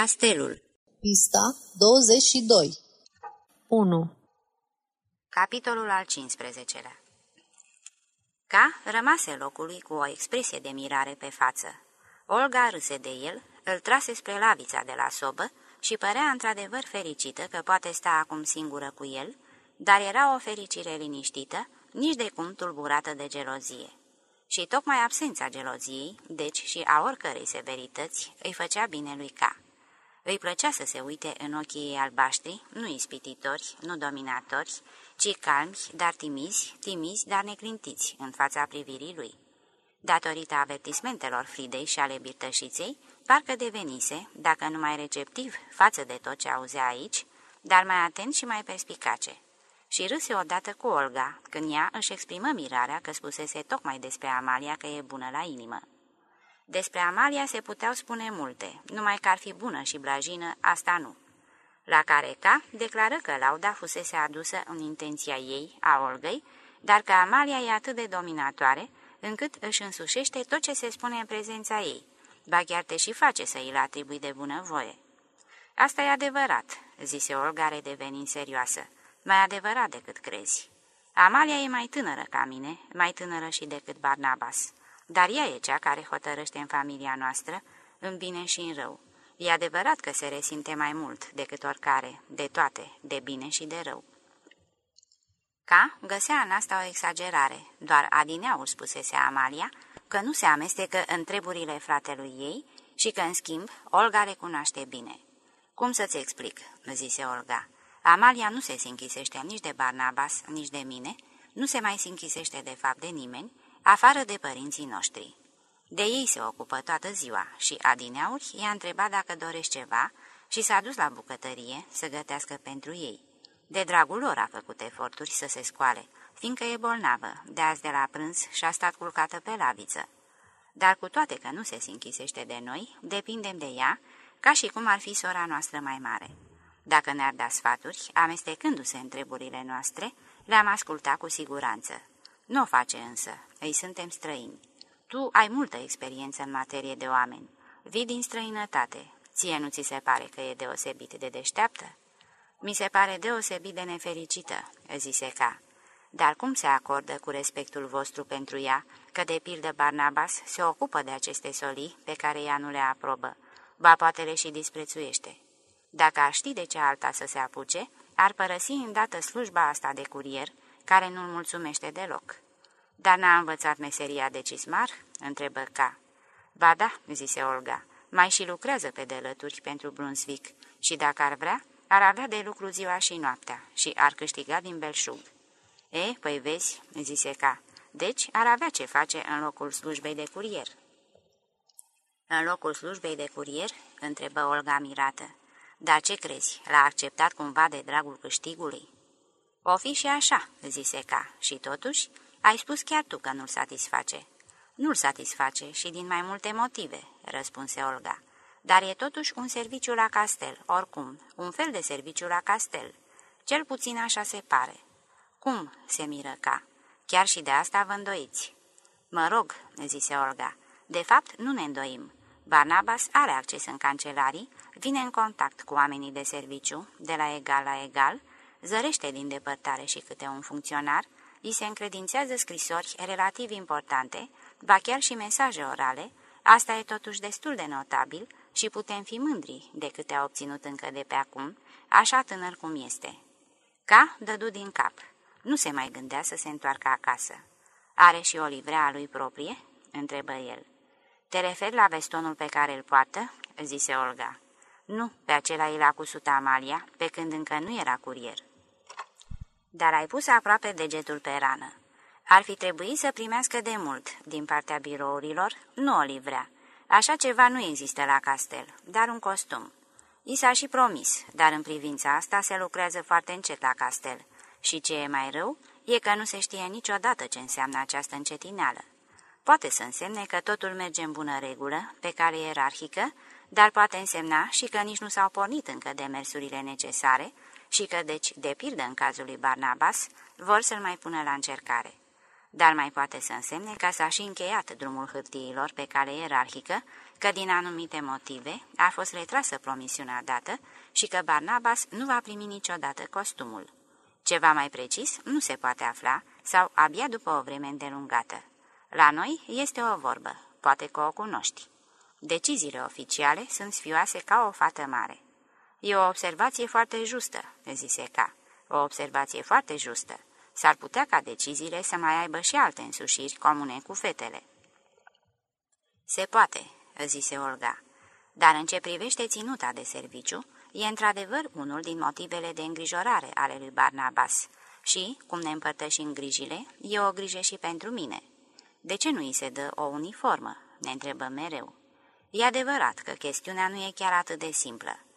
Castelul Pista 22 1. Capitolul al 15-lea Ca rămase locului cu o expresie de mirare pe față. Olga râse de el, îl trase spre lavița de la sobă și părea într-adevăr fericită că poate sta acum singură cu el, dar era o fericire liniștită, nici de cum tulburată de gelozie. Și tocmai absența geloziei, deci și a oricărei severități, îi făcea bine lui Ca. Îi plăcea să se uite în ochii ei albaștri, nu ispititori, nu dominatori, ci calmi, dar timizi, timizi, dar neclintiți în fața privirii lui. Datorită avertismentelor Fridei și ale birtășiței, parcă devenise, dacă nu mai receptiv față de tot ce auzea aici, dar mai atent și mai perspicace. Și râse odată cu Olga, când ea își exprimă mirarea că spusese tocmai despre Amalia că e bună la inimă. Despre Amalia se puteau spune multe, numai că ar fi bună și blajină, asta nu. La care ca declară că lauda fusese adusă în intenția ei, a Olgăi, dar că Amalia e atât de dominatoare, încât își însușește tot ce se spune în prezența ei, ba chiar te și face să îi atribui de bună voie. Asta e adevărat, zise Olga redevenind serioasă, mai adevărat decât crezi. Amalia e mai tânără ca mine, mai tânără și decât Barnabas dar ea e cea care hotărăște în familia noastră, în bine și în rău. E adevărat că se resimte mai mult decât oricare, de toate, de bine și de rău. Ca găsea în asta o exagerare, doar adineaul spusese Amalia că nu se amestecă în treburile fratelui ei și că, în schimb, Olga recunoaște bine. Cum să-ți explic?" zise Olga. Amalia nu se sinchisește nici de Barnabas, nici de mine, nu se mai sinchisește de fapt de nimeni, afară de părinții noștri. De ei se ocupă toată ziua și adineauri i-a întrebat dacă dorești ceva și s-a dus la bucătărie să gătească pentru ei. De dragul lor a făcut eforturi să se scoale, fiindcă e bolnavă, de azi de la prânz și-a stat culcată pe laviță. Dar cu toate că nu se sinchisește de noi, depindem de ea, ca și cum ar fi sora noastră mai mare. Dacă ne-ar da sfaturi, amestecându-se în treburile noastre, le-am ascultat cu siguranță. Nu o face însă, îi suntem străini. Tu ai multă experiență în materie de oameni. Vii din străinătate. Ție nu ți se pare că e deosebit de deșteaptă? Mi se pare deosebit de nefericită, zise ca. Dar cum se acordă cu respectul vostru pentru ea, că de pildă Barnabas se ocupă de aceste solii pe care ea nu le aprobă, ba poate le și disprețuiește. Dacă ar ști de ce alta să se apuce, ar părăsi îndată slujba asta de curier, care nu-l mulțumește deloc. Dar n-a învățat meseria de cismar?" întrebă ca. Ba da," zise Olga, mai și lucrează pe delături pentru Brunswick și dacă ar vrea, ar avea de lucru ziua și noaptea și ar câștiga din belșug." E, păi vezi," zise ca, deci ar avea ce face în locul slujbei de curier." În locul slujbei de curier?" întrebă Olga mirată. Dar ce crezi, l-a acceptat cumva de dragul câștigului?" O fi și așa," zise ca, și totuși, ai spus chiar tu că nu-l satisface." Nu-l satisface și din mai multe motive," răspunse Olga. Dar e totuși un serviciu la castel, oricum, un fel de serviciu la castel. Cel puțin așa se pare." Cum?" se miră ca. Chiar și de asta vă îndoiți." Mă rog," zise Olga, de fapt nu ne îndoim. Barnabas are acces în cancelarii, vine în contact cu oamenii de serviciu, de la egal la egal, zărește din depărtare și câte un funcționar, îi se încredințează scrisori relativ importante, ba chiar și mesaje orale, asta e totuși destul de notabil și putem fi mândri de câte a obținut încă de pe acum, așa tânăr cum este. Ca dădu din cap. Nu se mai gândea să se întoarcă acasă. Are și o livrea a lui proprie?" întrebă el. Te referi la vestonul pe care îl poartă?" zise Olga. Nu, pe acela i l-a cusut Amalia, pe când încă nu era curier dar ai pus aproape degetul pe rană. Ar fi trebuit să primească de mult, din partea birourilor, nu o livrea. Așa ceva nu există la castel, dar un costum. I s-a și promis, dar în privința asta se lucrează foarte încet la castel. Și ce e mai rău, e că nu se știe niciodată ce înseamnă această încetineală. Poate să însemne că totul merge în bună regulă, pe care ierarhică, dar poate însemna și că nici nu s-au pornit încă demersurile necesare, și că, deci, de pildă în cazul lui Barnabas, vor să-l mai pună la încercare. Dar mai poate să însemne că s-a și încheiat drumul hârtiilor pe cale ierarhică, că din anumite motive a fost retrasă promisiunea dată și că Barnabas nu va primi niciodată costumul. Ceva mai precis nu se poate afla sau abia după o vreme îndelungată. La noi este o vorbă, poate că o cunoști. Deciziile oficiale sunt sfioase ca o fată mare. E o observație foarte justă, zise ca. O observație foarte justă. S-ar putea ca deciziile să mai aibă și alte însușiri comune cu fetele. Se poate, zise Olga, dar în ce privește ținuta de serviciu, e într-adevăr unul din motivele de îngrijorare ale lui Barnabas și, cum ne împărtășim grijile, e o grijă și pentru mine. De ce nu îi se dă o uniformă? Ne întrebăm mereu. E adevărat că chestiunea nu e chiar atât de simplă.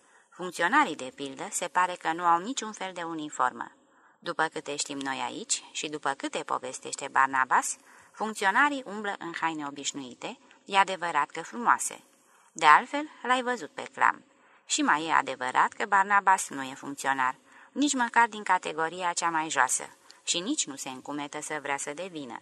Funcționarii, de pildă, se pare că nu au niciun fel de uniformă. După câte știm noi aici și după câte povestește Barnabas, funcționarii umblă în haine obișnuite, e adevărat că frumoase. De altfel, l-ai văzut pe clam. Și mai e adevărat că Barnabas nu e funcționar, nici măcar din categoria cea mai joasă, și nici nu se încumetă să vrea să devină.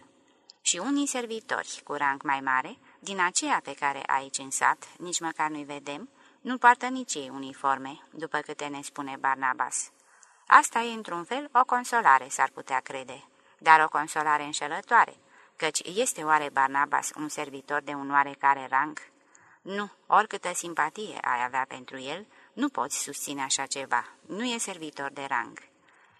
Și unii servitori cu rang mai mare, din aceea pe care aici în sat, nici măcar nu-i vedem, nu poartă nici ei uniforme, după câte ne spune Barnabas. Asta e, într-un fel, o consolare, s-ar putea crede, dar o consolare înșelătoare, căci este oare Barnabas un servitor de un oarecare rang? Nu, oricâtă simpatie ai avea pentru el, nu poți susține așa ceva, nu e servitor de rang.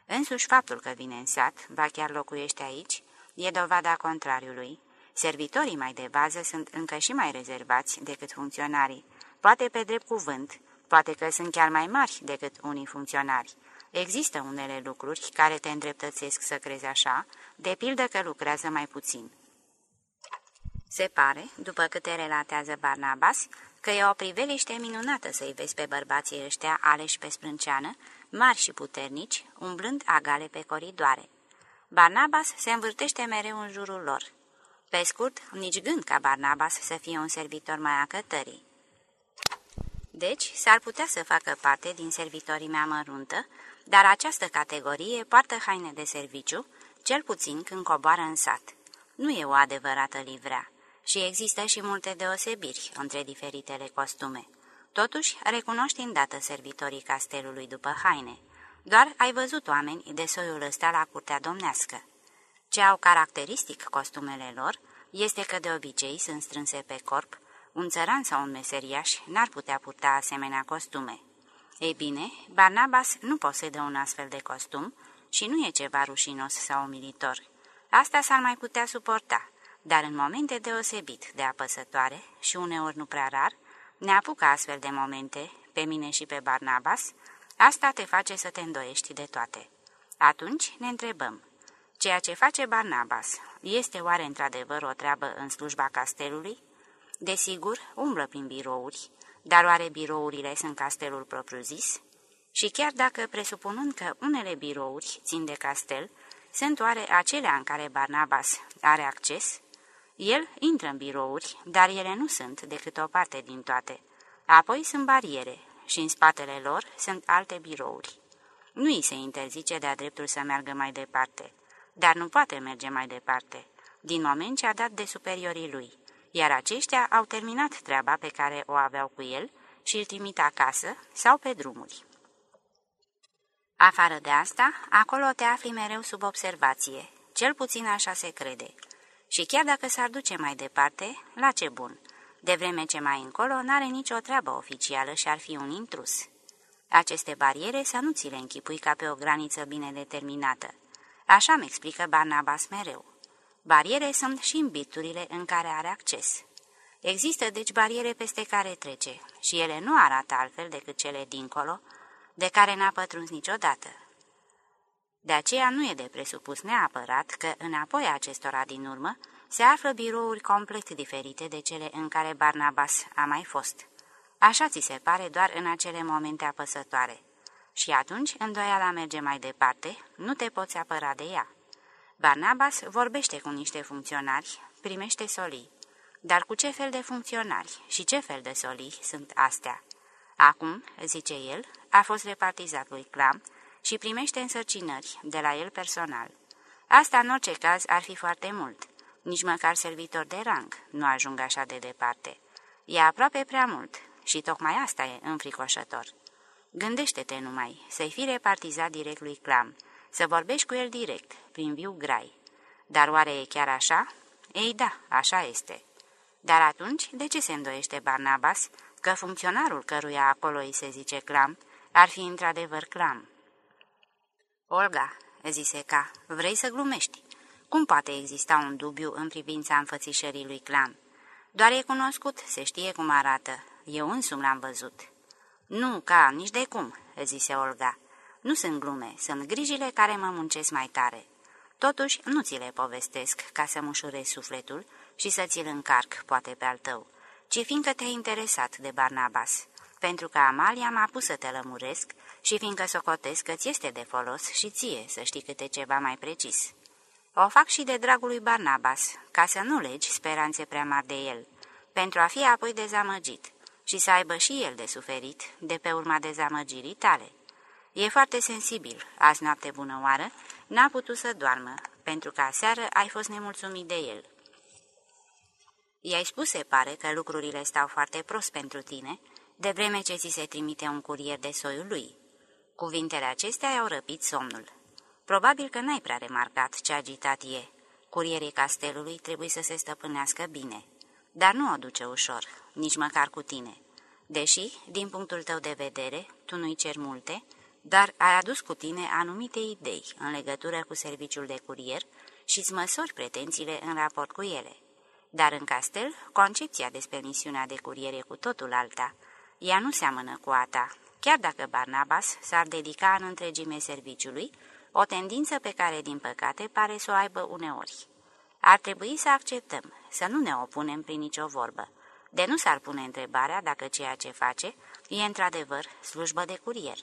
Însuși faptul că vine în sat, ba chiar locuiește aici, e dovada contrariului. Servitorii mai de bază sunt încă și mai rezervați decât funcționarii, poate pe drept cuvânt, poate că sunt chiar mai mari decât unii funcționari. Există unele lucruri care te îndreptățesc să crezi așa, de pildă că lucrează mai puțin. Se pare, după câte relatează Barnabas, că e o priveliște minunată să-i vezi pe bărbații ăștia aleși pe sprânceană, mari și puternici, umblând agale pe coridoare. Barnabas se învârtește mereu în jurul lor. Pe scurt, nici gând ca Barnabas să fie un servitor mai acătării. Deci, s-ar putea să facă parte din servitorii mea măruntă, dar această categorie poartă haine de serviciu, cel puțin când coboară în sat. Nu e o adevărată livrea și există și multe deosebiri între diferitele costume. Totuși, recunoști îndată servitorii castelului după haine. Doar ai văzut oameni de soiul ăsta la curtea domnească. Ce au caracteristic costumele lor este că de obicei sunt strânse pe corp, un țăran sau un meseriaș n-ar putea purta asemenea costume. Ei bine, Barnabas nu posedă un astfel de costum și nu e ceva rușinos sau umilitor. Asta s-ar mai putea suporta, dar în momente deosebit de apăsătoare și uneori nu prea rar, ne apucă astfel de momente, pe mine și pe Barnabas, asta te face să te îndoiești de toate. Atunci ne întrebăm, ceea ce face Barnabas este oare într-adevăr o treabă în slujba castelului? Desigur, umblă prin birouri, dar oare birourile sunt castelul propriu-zis? Și chiar dacă, presupunând că unele birouri țin de castel, sunt oare acelea în care Barnabas are acces? El intră în birouri, dar ele nu sunt decât o parte din toate. Apoi sunt bariere și în spatele lor sunt alte birouri. Nu îi se interzice de-a dreptul să meargă mai departe, dar nu poate merge mai departe, din moment ce a dat de superiorii lui iar aceștia au terminat treaba pe care o aveau cu el și îl trimit acasă sau pe drumuri. Afară de asta, acolo te afli mereu sub observație, cel puțin așa se crede. Și chiar dacă s-ar duce mai departe, la ce bun? De vreme ce mai încolo n-are nicio treabă oficială și ar fi un intrus. Aceste bariere să nu ți le închipui ca pe o graniță bine determinată. Așa mi explică Barnabas mereu. Bariere sunt și în biturile în care are acces. Există deci bariere peste care trece și ele nu arată altfel decât cele dincolo, de care n-a pătruns niciodată. De aceea nu e de presupus neapărat că înapoi acestora din urmă se află birouri complet diferite de cele în care Barnabas a mai fost. Așa ți se pare doar în acele momente apăsătoare. Și atunci îndoiala merge mai departe, nu te poți apăra de ea. Barnabas vorbește cu niște funcționari, primește solii. Dar cu ce fel de funcționari și ce fel de solii sunt astea? Acum, zice el, a fost repartizat lui Clam și primește însărcinări de la el personal. Asta, în orice caz, ar fi foarte mult. Nici măcar servitor de rang nu ajung așa de departe. E aproape prea mult și tocmai asta e înfricoșător. Gândește-te numai, să-i fi repartizat direct lui Clam, să vorbești cu el direct, prin viu grai. Dar oare e chiar așa? Ei da, așa este. Dar atunci, de ce se îndoiește Barnabas că funcționarul căruia acolo îi se zice Clam ar fi într-adevăr Clam? Olga, zise ca, vrei să glumești? Cum poate exista un dubiu în privința înfățișării lui Clam? Doar e cunoscut, se știe cum arată. Eu însumi l-am văzut. Nu, ca, nici de cum, zise Olga. Nu sunt glume, sunt grijile care mă muncesc mai tare. Totuși, nu ți le povestesc ca să mușurezi sufletul și să ți-l încarc, poate pe al tău, ci fiindcă te-ai interesat de Barnabas, pentru că Amalia m-a pus să te lămuresc și fiindcă socotesc că ți este de folos și ție să știi câte ceva mai precis. O fac și de dragul lui Barnabas, ca să nu legi speranțe prea mari de el, pentru a fi apoi dezamăgit și să aibă și el de suferit de pe urma dezamăgirii tale. E foarte sensibil, azi noapte bună oară, n-a putut să doarmă, pentru că aseară ai fost nemulțumit de el. I-ai spus, se pare, că lucrurile stau foarte prost pentru tine, de vreme ce ți se trimite un curier de soiul lui. Cuvintele acestea i-au răpit somnul. Probabil că n-ai prea remarcat ce agitat e. Curierii castelului trebuie să se stăpânească bine, dar nu o duce ușor, nici măcar cu tine. Deși, din punctul tău de vedere, tu nu-i cer multe, dar ai adus cu tine anumite idei în legătură cu serviciul de curier și îți măsori pretențiile în raport cu ele. Dar în castel, concepția despre misiunea de curier e cu totul alta. Ea nu seamănă cu a ta, chiar dacă Barnabas s-ar dedica în întregime serviciului, o tendință pe care, din păcate, pare să o aibă uneori. Ar trebui să acceptăm, să nu ne opunem prin nicio vorbă. De nu s-ar pune întrebarea dacă ceea ce face e într-adevăr slujbă de curier.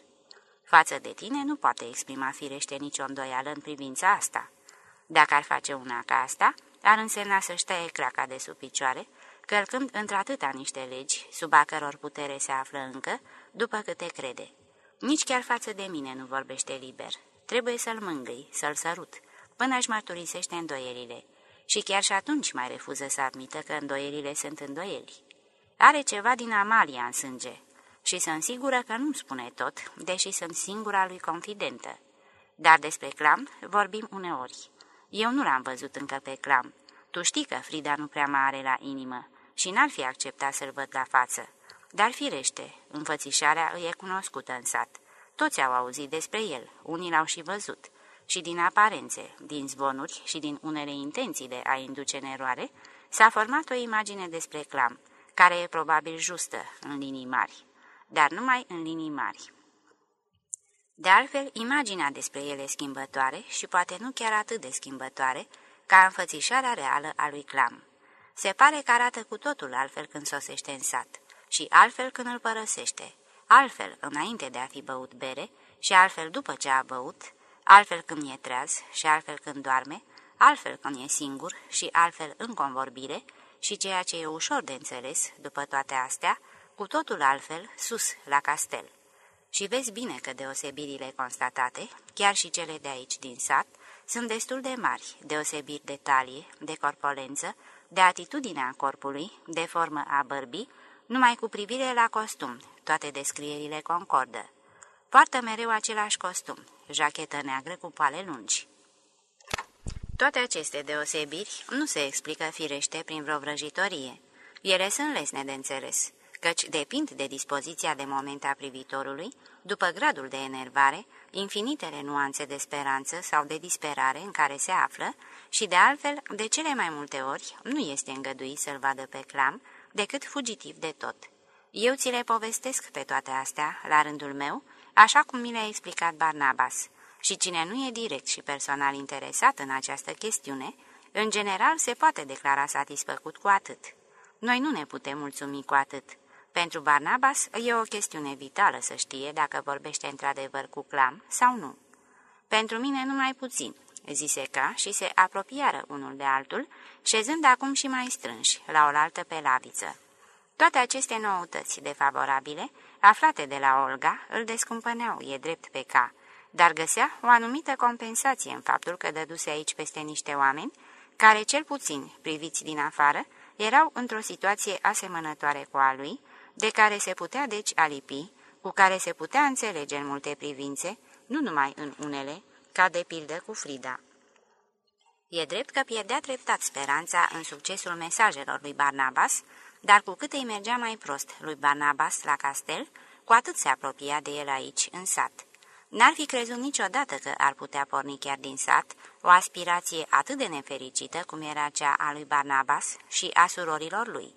Față de tine nu poate exprima firește nicio îndoială în privința asta. Dacă ar face una ca asta, ar însemna să-și tăie craca de sub picioare, călcând într-atâta niște legi, sub a căror putere se află încă, după câte crede. Nici chiar față de mine nu vorbește liber. Trebuie să-l mângâi, să-l sărut, până își mărturisește îndoierile. Și chiar și atunci mai refuză să admită că îndoierile sunt îndoieli. Are ceva din Amalia în sânge și sunt sigură că nu-mi spune tot, deși sunt singura lui confidentă. Dar despre clam vorbim uneori. Eu nu l-am văzut încă pe clam. Tu știi că Frida nu prea mai are la inimă și n-ar fi acceptat să-l văd la față. Dar firește, înfățișarea îi e cunoscută în sat. Toți au auzit despre el, unii l-au și văzut. Și din aparențe, din zvonuri și din unele intenții de a induce în eroare, s-a format o imagine despre clam, care e probabil justă în linii mari, dar numai în linii mari. De altfel, imaginea despre ele e schimbătoare și poate nu chiar atât de schimbătoare ca înfățișarea reală a lui Clam. Se pare că arată cu totul altfel când sosește în sat și altfel când îl părăsește, altfel înainte de a fi băut bere și altfel după ce a băut, altfel când e treaz și altfel când doarme, altfel când e singur și altfel în convorbire și ceea ce e ușor de înțeles după toate astea, cu totul altfel sus la castel. Și vezi bine că deosebirile constatate, chiar și cele de aici din sat, sunt destul de mari, deosebiri de talie, de corpolență, de atitudinea corpului, de formă a bărbii, numai cu privire la costum, toate descrierile concordă. Poartă mereu același costum, jachetă neagră cu poale lungi. Toate aceste deosebiri nu se explică firește prin vreo vrăjitorie. Ele sunt lesne de înțeles, căci depind de dispoziția de moment a privitorului, după gradul de enervare, infinitele nuanțe de speranță sau de disperare în care se află și, de altfel, de cele mai multe ori, nu este îngăduit să-l vadă pe clam, decât fugitiv de tot. Eu ți le povestesc pe toate astea, la rândul meu, așa cum mi le-a explicat Barnabas, și cine nu e direct și personal interesat în această chestiune, în general se poate declara satisfăcut cu atât. Noi nu ne putem mulțumi cu atât. Pentru Barnabas e o chestiune vitală să știe dacă vorbește într-adevăr cu clam sau nu. Pentru mine numai puțin, zise ca și se apropiară unul de altul, șezând acum și mai strânși, la oaltă pe laviță. Toate aceste noutăți defavorabile, aflate de la Olga, îl descumpăneau, e drept pe ca, dar găsea o anumită compensație în faptul că dăduse aici peste niște oameni, care, cel puțin priviți din afară, erau într-o situație asemănătoare cu a lui, de care se putea deci alipi, cu care se putea înțelege în multe privințe, nu numai în unele, ca de pildă cu Frida. E drept că pierdea treptat speranța în succesul mesajelor lui Barnabas, dar cu cât îi mergea mai prost lui Barnabas la castel, cu atât se apropia de el aici, în sat. N-ar fi crezut niciodată că ar putea porni chiar din sat o aspirație atât de nefericită cum era cea a lui Barnabas și a surorilor lui.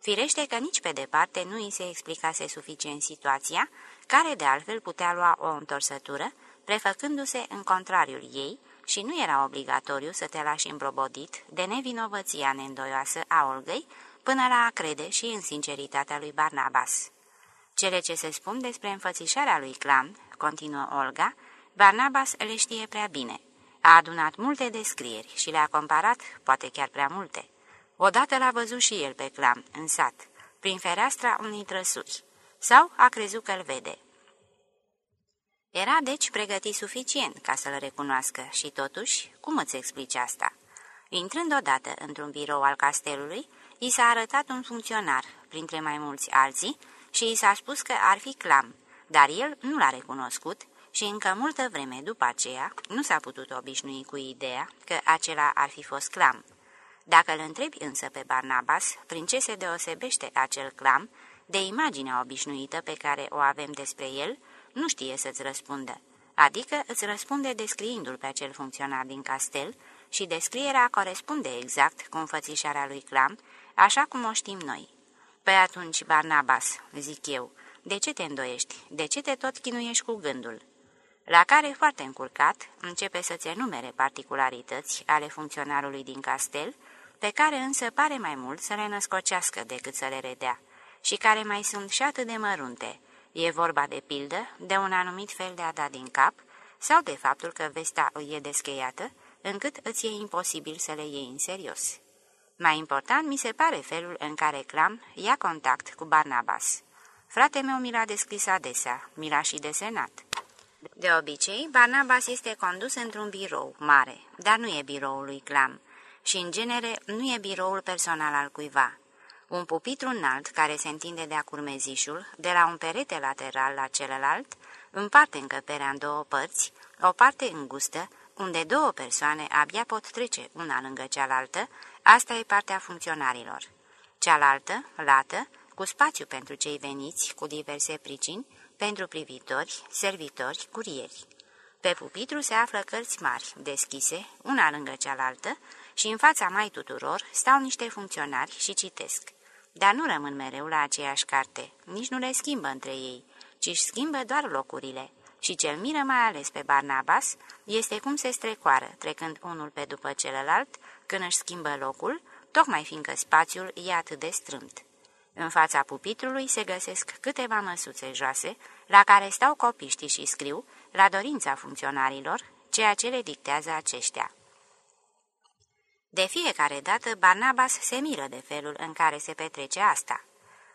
Firește că nici pe departe nu îi se explicase suficient situația, care de altfel putea lua o întorsătură, prefăcându-se în contrariul ei, și nu era obligatoriu să te lași îmbrobodit de nevinovăția neîndoioasă a Olgăi, până la a crede și în sinceritatea lui Barnabas. Cele ce se spun despre înfățișarea lui Clam, continuă Olga, Barnabas le știe prea bine. A adunat multe descrieri și le-a comparat, poate chiar prea multe. Odată l-a văzut și el pe Clam, în sat, prin fereastra unei trăsuri, sau a crezut că-l vede. Era deci pregătit suficient ca să-l recunoască și totuși, cum îți explici asta? Intrând odată într-un birou al castelului, i s-a arătat un funcționar, printre mai mulți alții, și i s-a spus că ar fi clam, dar el nu l-a recunoscut și încă multă vreme după aceea nu s-a putut obișnui cu ideea că acela ar fi fost clam. Dacă îl întrebi însă pe Barnabas prin ce se deosebește acel clam de imaginea obișnuită pe care o avem despre el, nu știe să-ți răspundă, adică îți răspunde descriindu-l pe acel funcționar din castel și descrierea corespunde exact cu înfățișarea lui Clam, așa cum o știm noi. Păi atunci, Barnabas, zic eu, de ce te îndoiești? De ce te tot chinuiești cu gândul? La care, foarte încurcat, începe să-ți enumere particularități ale funcționarului din castel, pe care însă pare mai mult să le născocească decât să le redea, și care mai sunt și atât de mărunte, E vorba de pildă de un anumit fel de a da din cap sau de faptul că vestea îi e descheiată, încât îți e imposibil să le iei în serios. Mai important mi se pare felul în care Clam ia contact cu Barnabas. Frate meu mi l-a descris adesea, mi l-a și desenat. De obicei, Barnabas este condus într-un birou mare, dar nu e biroul lui Clam și, în genere, nu e biroul personal al cuiva un pupitru înalt care se întinde de-a curmezișul, de la un perete lateral la celălalt, împarte încăperea în două părți, o parte îngustă, unde două persoane abia pot trece una lângă cealaltă, asta e partea funcționarilor. Cealaltă, lată, cu spațiu pentru cei veniți cu diverse pricini, pentru privitori, servitori, curieri. Pe pupitru se află cărți mari, deschise, una lângă cealaltă, și în fața mai tuturor stau niște funcționari și citesc dar nu rămân mereu la aceeași carte, nici nu le schimbă între ei, ci își schimbă doar locurile. Și cel miră mai ales pe Barnabas este cum se strecoară, trecând unul pe după celălalt, când își schimbă locul, tocmai fiindcă spațiul e atât de strâmt. În fața pupitrului se găsesc câteva măsuțe joase, la care stau copiștii și scriu, la dorința funcționarilor, ceea ce le dictează aceștia. De fiecare dată, Barnabas se miră de felul în care se petrece asta.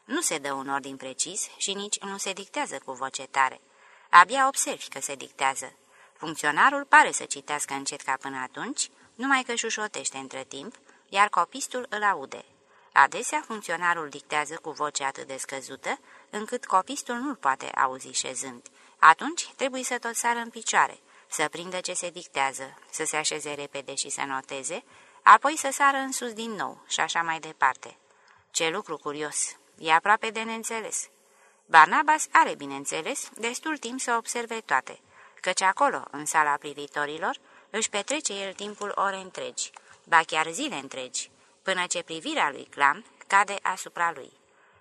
Nu se dă un ordin precis și nici nu se dictează cu voce tare. Abia observi că se dictează. Funcționarul pare să citească încet ca până atunci, numai că șușotește între timp, iar copistul îl aude. Adesea, funcționarul dictează cu voce atât de scăzută, încât copistul nu-l poate auzi șezând. Atunci trebuie să tot sară în picioare, să prindă ce se dictează, să se așeze repede și să noteze, apoi să sară în sus din nou și așa mai departe. Ce lucru curios! E aproape de neînțeles. Barnabas are, bineînțeles, destul timp să observe toate, căci acolo, în sala privitorilor, își petrece el timpul ore întregi, ba chiar zile întregi, până ce privirea lui Clam cade asupra lui.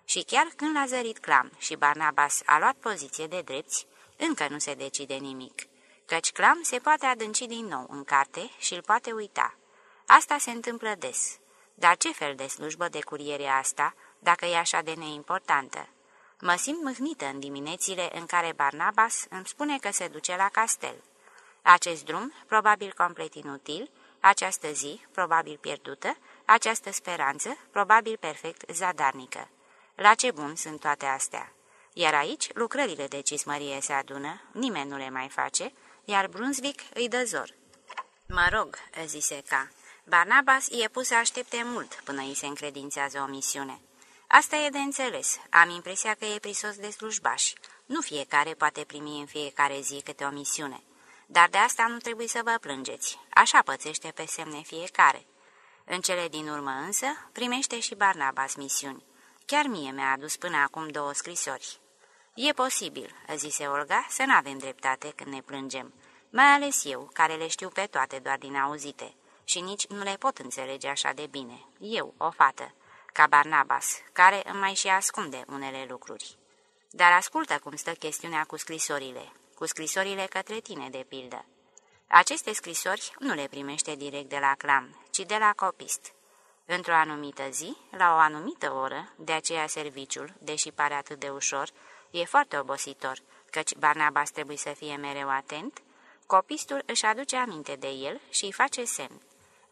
Și chiar când l-a zărit Clam și Barnabas a luat poziție de drepți, încă nu se decide nimic, căci Clam se poate adânci din nou în carte și îl poate uita. Asta se întâmplă des. Dar ce fel de slujbă de curiere asta, dacă e așa de neimportantă? Mă simt mâhnită în diminețile în care Barnabas îmi spune că se duce la castel. Acest drum, probabil complet inutil, această zi, probabil pierdută, această speranță, probabil perfect zadarnică. La ce bun sunt toate astea? Iar aici lucrările de cismărie se adună, nimeni nu le mai face, iar Brunswick îi dă zor. Mă rog, zise ca, Barnabas e pus să aștepte mult până îi se încredințează o misiune. Asta e de înțeles. Am impresia că e prisos de slujbași. Nu fiecare poate primi în fiecare zi câte o misiune. Dar de asta nu trebuie să vă plângeți. Așa pățește pe semne fiecare. În cele din urmă însă, primește și Barnabas misiuni. Chiar mie mi-a adus până acum două scrisori. E posibil, zise Olga, să nu avem dreptate când ne plângem, mai ales eu, care le știu pe toate doar din auzite, și nici nu le pot înțelege așa de bine. Eu, o fată, ca Barnabas, care îmi mai și ascunde unele lucruri. Dar ascultă cum stă chestiunea cu scrisorile, cu scrisorile către tine, de pildă. Aceste scrisori nu le primește direct de la clam, ci de la copist. Într-o anumită zi, la o anumită oră, de aceea serviciul, deși pare atât de ușor, e foarte obositor, căci Barnabas trebuie să fie mereu atent, copistul își aduce aminte de el și îi face semn.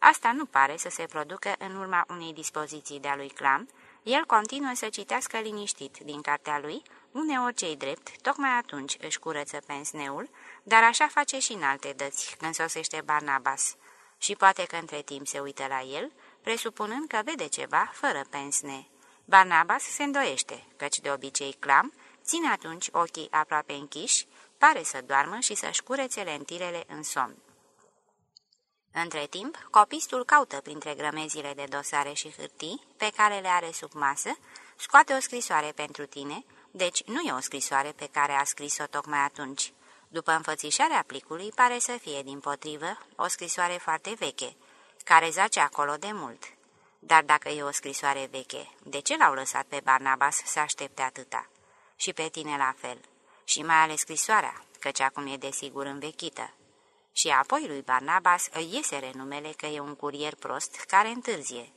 Asta nu pare să se producă în urma unei dispoziții de-a lui Clam, el continuă să citească liniștit din cartea lui, uneori cei drept, tocmai atunci își curăță pensneul, dar așa face și în alte dăți, când sosește Barnabas. Și poate că între timp se uită la el, presupunând că vede ceva fără pensne. Barnabas se îndoiește, căci de obicei clam, ține atunci ochii aproape închiși, pare să doarmă și să-și curețe lentilele în somn. Între timp, copistul caută printre grămezile de dosare și hârtii pe care le are sub masă, scoate o scrisoare pentru tine, deci nu e o scrisoare pe care a scris-o tocmai atunci. După înfățișarea plicului, pare să fie, din potrivă, o scrisoare foarte veche, care zace acolo de mult. Dar dacă e o scrisoare veche, de ce l-au lăsat pe Barnabas să aștepte atâta? Și pe tine la fel. Și mai ales scrisoarea, căci acum e desigur învechită. Și apoi lui Barnabas îi iese renumele că e un curier prost care întârzie.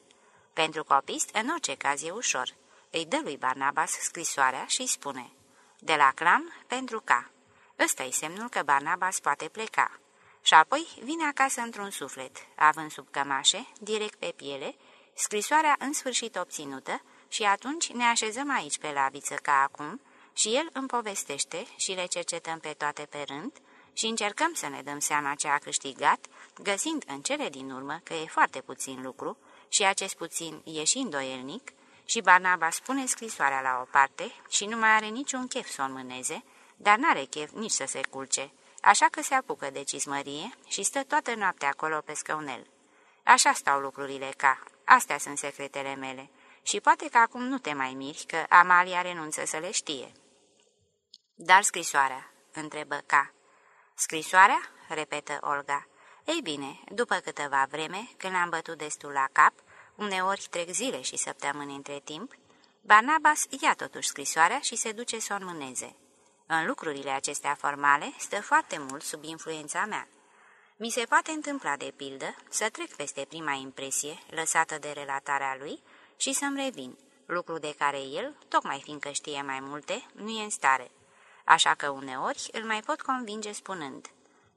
Pentru copist, în orice caz e ușor. Îi dă lui Barnabas scrisoarea și îi spune De la clam pentru ca. ăsta e semnul că Barnabas poate pleca. Și apoi vine acasă într-un suflet, având sub cămașe, direct pe piele, scrisoarea în sfârșit obținută și atunci ne așezăm aici pe laviță ca acum și el îmi povestește și le cercetăm pe toate pe rând și încercăm să ne dăm seama ce a câștigat, găsind în cele din urmă că e foarte puțin lucru și acest puțin e și îndoielnic și Barnaba spune scrisoarea la o parte și nu mai are niciun chef să o înmâneze, dar n-are chef nici să se culce, așa că se apucă de cizmărie și stă toată noaptea acolo pe scăunel. Așa stau lucrurile ca, astea sunt secretele mele și poate că acum nu te mai miri că Amalia renunță să le știe. Dar scrisoarea, întrebă ca. Scrisoarea? repetă Olga. Ei bine, după câteva vreme, când am bătut destul la cap, uneori trec zile și săptămâni între timp, Barnabas ia totuși scrisoarea și se duce să o înmâneze. În lucrurile acestea formale stă foarte mult sub influența mea. Mi se poate întâmpla, de pildă, să trec peste prima impresie lăsată de relatarea lui și să-mi revin, lucru de care el, tocmai fiindcă știe mai multe, nu e în stare. Așa că uneori îl mai pot convinge spunând,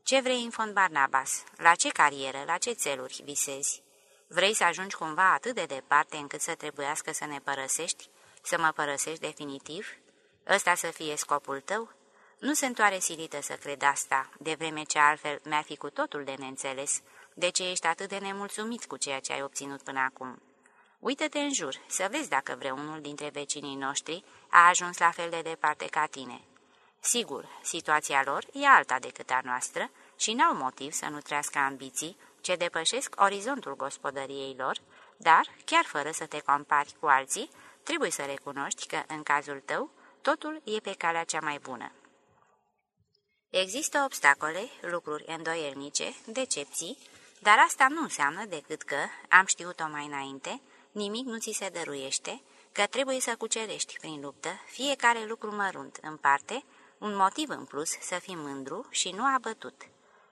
Ce vrei în fond, Barnabas? La ce carieră, la ce țeluri visezi? Vrei să ajungi cumva atât de departe încât să trebuiască să ne părăsești? Să mă părăsești definitiv? Ăsta să fie scopul tău? Nu sunt oare silită să cred asta, de vreme ce altfel mi-ar fi cu totul de neînțeles, de ce ești atât de nemulțumit cu ceea ce ai obținut până acum. Uită-te în jur, să vezi dacă vreunul dintre vecinii noștri a ajuns la fel de departe ca tine. Sigur, situația lor e alta decât a noastră și n-au motiv să nu trească ambiții ce depășesc orizontul gospodăriei lor, dar, chiar fără să te compari cu alții, trebuie să recunoști că, în cazul tău, totul e pe calea cea mai bună. Există obstacole, lucruri îndoielnice, decepții, dar asta nu înseamnă decât că, am știut-o mai înainte, nimic nu ți se dăruiește, că trebuie să cucerești prin luptă fiecare lucru mărunt în parte, un motiv în plus să fii mândru și nu abătut.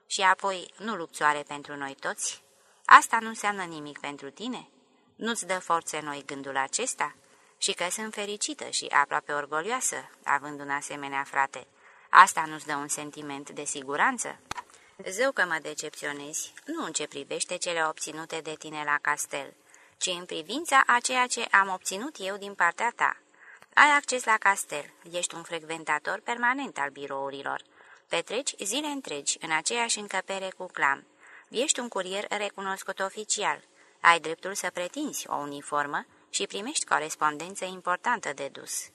Și apoi, nu lupțoare pentru noi toți? Asta nu înseamnă nimic pentru tine? Nu-ți dă forțe noi gândul acesta? Și că sunt fericită și aproape orgolioasă, având un asemenea frate. Asta nu-ți dă un sentiment de siguranță? Zău că mă decepționezi, nu în ce privește cele obținute de tine la castel, ci în privința a ceea ce am obținut eu din partea ta. Ai acces la castel, ești un frecventator permanent al birourilor. Petreci zile întregi în aceeași încăpere cu clam. Ești un curier recunoscut oficial. Ai dreptul să pretinzi o uniformă și primești corespondență importantă de dus.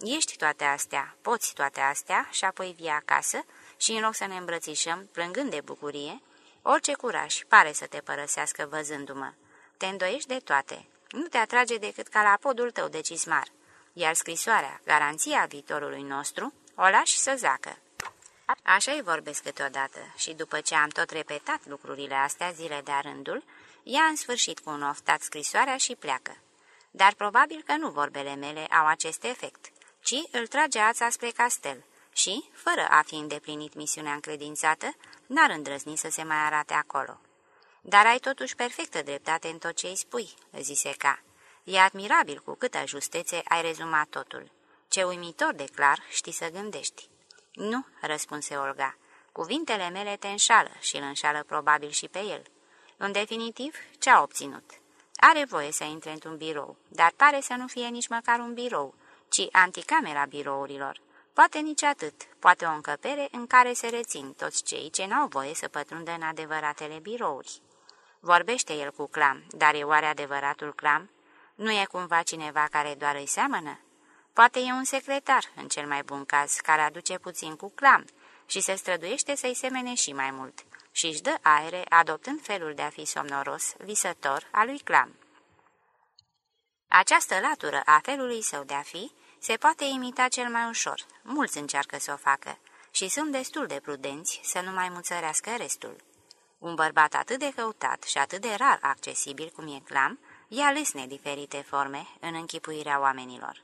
Ești toate astea, poți toate astea și apoi vii acasă și în loc să ne îmbrățișăm, plângând de bucurie, orice curaj pare să te părăsească văzându-mă. Te îndoiești de toate. Nu te atrage decât ca la podul tău de cizmar, iar scrisoarea, garanția viitorului nostru, o lași să zacă. Așa îi vorbesc câteodată și după ce am tot repetat lucrurile astea zile de rândul, ia în sfârșit cu un oftat scrisoarea și pleacă. Dar probabil că nu vorbele mele au acest efect, ci îl trage ața spre castel și, fără a fi îndeplinit misiunea încredințată, n-ar îndrăzni să se mai arate acolo. Dar ai totuși perfectă dreptate în tot ce îi spui," zise ca. E admirabil cu câtă justețe ai rezumat totul. Ce uimitor de clar știi să gândești." Nu," răspunse Olga. Cuvintele mele te înșală și îl înșală probabil și pe el. În definitiv, ce a obținut? Are voie să intre într-un birou, dar pare să nu fie nici măcar un birou, ci anticamera birourilor. Poate nici atât, poate o încăpere în care se rețin toți cei ce n-au voie să pătrundă în adevăratele birouri. Vorbește el cu clam, dar e oare adevăratul clam? Nu e cumva cineva care doar îi seamănă? Poate e un secretar, în cel mai bun caz, care aduce puțin cu clam și se străduiește să-i semene și mai mult și își dă aere adoptând felul de a fi somnoros, visător, al lui clam. Această latură a felului său de a fi se poate imita cel mai ușor, mulți încearcă să o facă și sunt destul de prudenți să nu mai muțărească restul. Un bărbat atât de căutat și atât de rar accesibil cum e clam, ia lesne diferite forme în închipuirea oamenilor.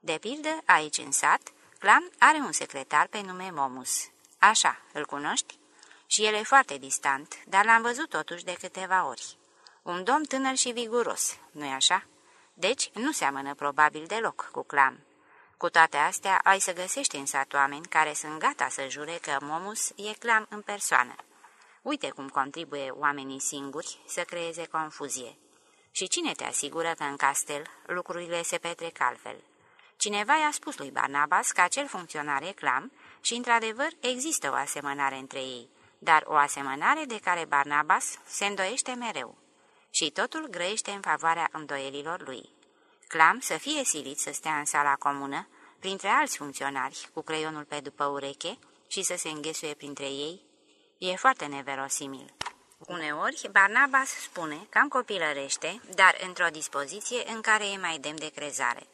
De pildă, aici în sat, Clam are un secretar pe nume Momus. Așa, îl cunoști? Și el e foarte distant, dar l-am văzut totuși de câteva ori. Un domn tânăr și viguros, nu-i așa? Deci nu seamănă probabil deloc cu Clam. Cu toate astea, ai să găsești în sat oameni care sunt gata să jure că Momus e Clam în persoană. Uite cum contribuie oamenii singuri să creeze confuzie. Și cine te asigură că în castel lucrurile se petrec altfel? Cineva i-a spus lui Barnabas că acel funcționar e clam și, într-adevăr, există o asemănare între ei, dar o asemănare de care Barnabas se îndoiește mereu. Și totul grăiește în favoarea îndoielilor lui. Clam să fie silit să stea în sala comună, printre alți funcționari, cu creionul pe după ureche și să se înghesuie printre ei, e foarte neverosimil. Uneori, Barnabas spune cam copilărește, dar într-o dispoziție în care e mai demn de crezare.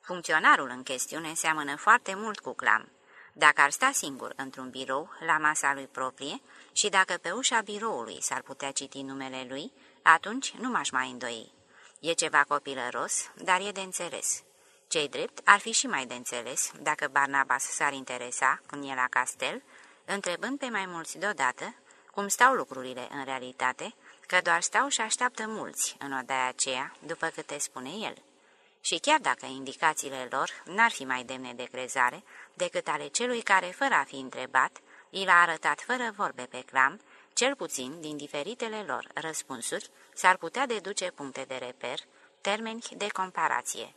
Funcționarul în chestiune seamănă foarte mult cu clam. Dacă ar sta singur într-un birou, la masa lui proprie, și dacă pe ușa biroului s-ar putea citi numele lui, atunci nu m-aș mai îndoi. E ceva copilăros, dar e de înțeles. Cei drept ar fi și mai de înțeles dacă Barnabas s-ar interesa, când e la castel, întrebând pe mai mulți deodată cum stau lucrurile în realitate, că doar stau și așteaptă mulți în odaia aceea, după câte spune el și chiar dacă indicațiile lor n-ar fi mai demne de crezare decât ale celui care, fără a fi întrebat, i l-a arătat fără vorbe pe clam, cel puțin din diferitele lor răspunsuri s-ar putea deduce puncte de reper, termeni de comparație.